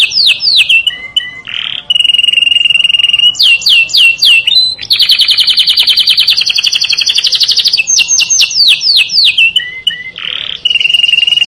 you